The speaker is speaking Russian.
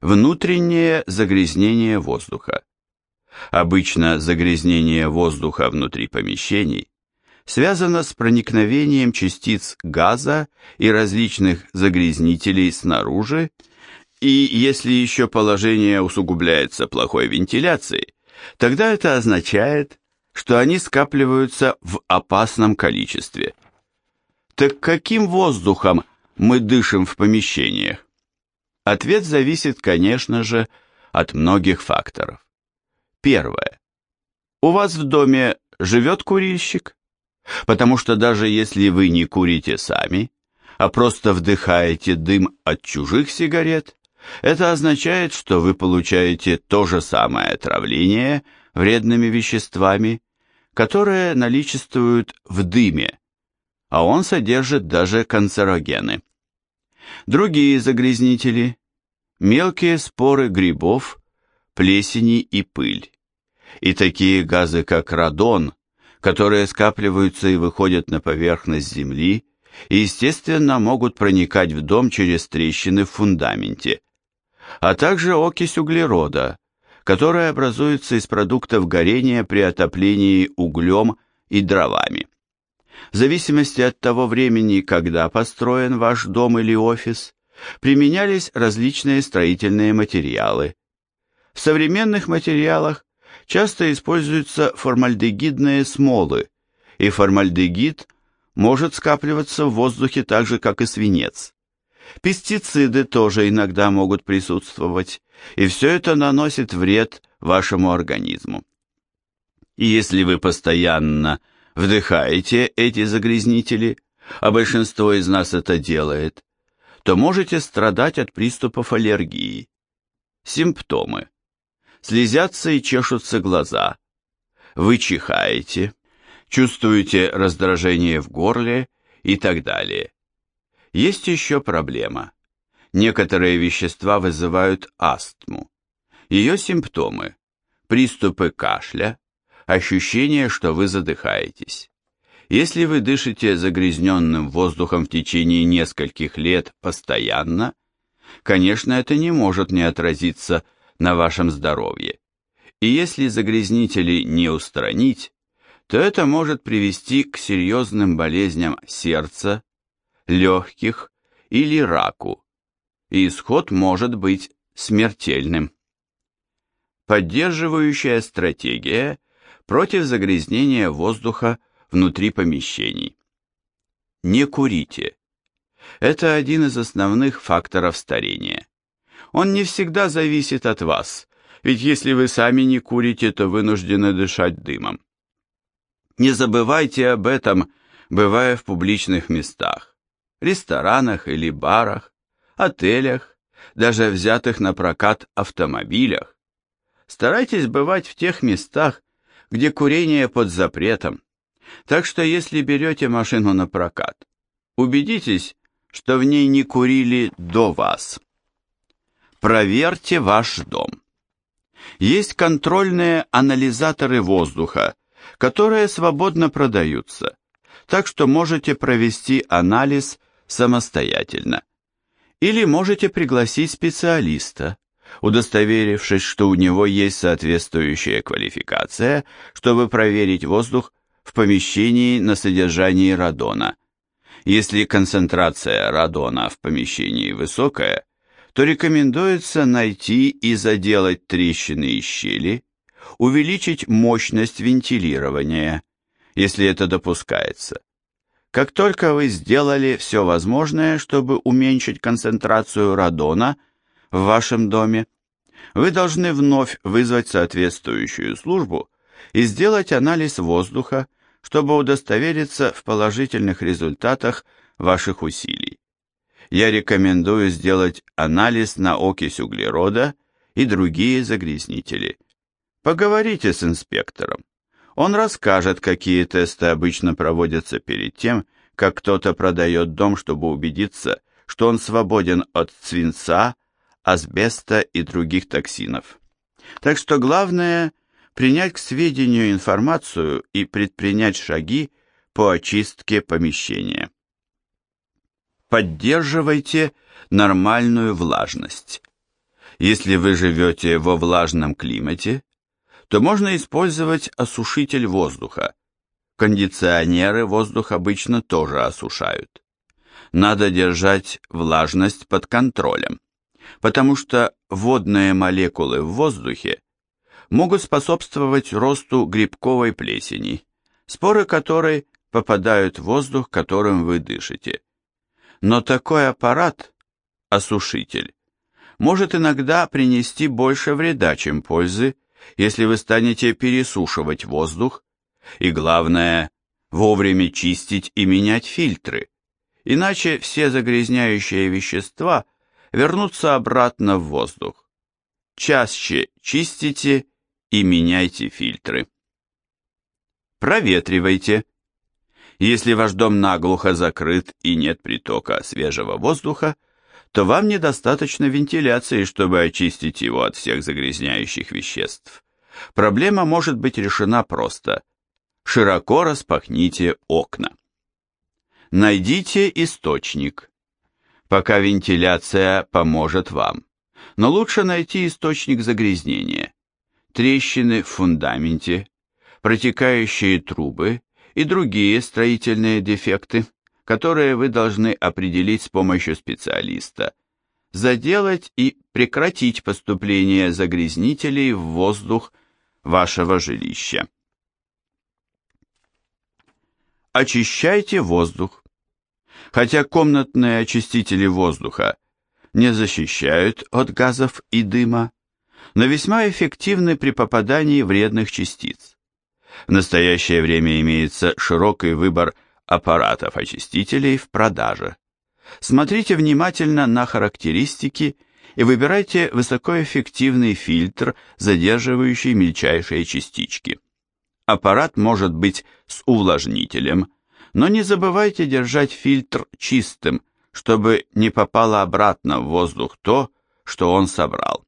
Внутреннее загрязнение воздуха. Обычно загрязнение воздуха внутри помещений связано с проникновением частиц газа и различных загрязнителей снаружи, и если еще положение усугубляется плохой вентиляцией, тогда это означает, что они скапливаются в опасном количестве. Так каким воздухом мы дышим в помещениях? Ответ зависит, конечно же, от многих факторов. Первое. У вас в доме живет курильщик? Потому что даже если вы не курите сами, а просто вдыхаете дым от чужих сигарет, это означает, что вы получаете то же самое отравление вредными веществами, которые наличествуют в дыме, а он содержит даже канцерогены. Другие загрязнители – мелкие споры грибов, плесени и пыль. И такие газы, как радон, которые скапливаются и выходят на поверхность Земли, и, естественно, могут проникать в дом через трещины в фундаменте, а также окись углерода, которая образуется из продуктов горения при отоплении углем и дровами. В зависимости от того времени, когда построен ваш дом или офис, применялись различные строительные материалы. В современных материалах часто используются формальдегидные смолы, и формальдегид может скапливаться в воздухе так же, как и свинец. Пестициды тоже иногда могут присутствовать, и все это наносит вред вашему организму. И если вы постоянно вдыхаете эти загрязнители, а большинство из нас это делает, то можете страдать от приступов аллергии. Симптомы. Слезятся и чешутся глаза. Вы чихаете, чувствуете раздражение в горле и так далее. Есть еще проблема. Некоторые вещества вызывают астму. Ее симптомы – приступы кашля, ощущение, что вы задыхаетесь. Если вы дышите загрязненным воздухом в течение нескольких лет постоянно, конечно, это не может не отразиться на вашем здоровье. И если загрязнители не устранить, то это может привести к серьезным болезням сердца, легких или раку, и исход может быть смертельным. Поддерживающая стратегия против загрязнения воздуха внутри помещений. Не курите. Это один из основных факторов старения. Он не всегда зависит от вас, ведь если вы сами не курите, то вынуждены дышать дымом. Не забывайте об этом, бывая в публичных местах, ресторанах или барах, отелях, даже взятых на прокат автомобилях. Старайтесь бывать в тех местах, где курение под запретом. Так что если берете машину на прокат, убедитесь, что в ней не курили до вас. Проверьте ваш дом. Есть контрольные анализаторы воздуха, которые свободно продаются, так что можете провести анализ самостоятельно. Или можете пригласить специалиста, удостоверившись, что у него есть соответствующая квалификация, чтобы проверить воздух в помещении на содержании радона. Если концентрация радона в помещении высокая, то рекомендуется найти и заделать трещины и щели, увеличить мощность вентилирования, если это допускается. Как только вы сделали все возможное, чтобы уменьшить концентрацию радона в вашем доме, вы должны вновь вызвать соответствующую службу и сделать анализ воздуха, чтобы удостовериться в положительных результатах ваших усилий. Я рекомендую сделать анализ на окись углерода и другие загрязнители. Поговорите с инспектором. Он расскажет, какие тесты обычно проводятся перед тем, как кто-то продает дом, чтобы убедиться, что он свободен от свинца, асбеста и других токсинов. Так что главное – принять к сведению информацию и предпринять шаги по очистке помещения. Поддерживайте нормальную влажность. Если вы живете во влажном климате, то можно использовать осушитель воздуха. Кондиционеры воздух обычно тоже осушают. Надо держать влажность под контролем, потому что водные молекулы в воздухе могут способствовать росту грибковой плесени, споры которой попадают в воздух, которым вы дышите. Но такой аппарат, осушитель, может иногда принести больше вреда, чем пользы, если вы станете пересушивать воздух, и главное, вовремя чистить и менять фильтры, иначе все загрязняющие вещества вернутся обратно в воздух. Чаще чистите и меняйте фильтры. Проветривайте. Если ваш дом наглухо закрыт и нет притока свежего воздуха, то вам недостаточно вентиляции, чтобы очистить его от всех загрязняющих веществ. Проблема может быть решена просто. Широко распахните окна. Найдите источник. Пока вентиляция поможет вам. Но лучше найти источник загрязнения. Трещины в фундаменте, протекающие трубы и другие строительные дефекты, которые вы должны определить с помощью специалиста, заделать и прекратить поступление загрязнителей в воздух вашего жилища. Очищайте воздух. Хотя комнатные очистители воздуха не защищают от газов и дыма, но весьма эффективны при попадании вредных частиц. В настоящее время имеется широкий выбор аппаратов-очистителей в продаже. Смотрите внимательно на характеристики и выбирайте высокоэффективный фильтр, задерживающий мельчайшие частички. Аппарат может быть с увлажнителем, но не забывайте держать фильтр чистым, чтобы не попало обратно в воздух то, что он собрал.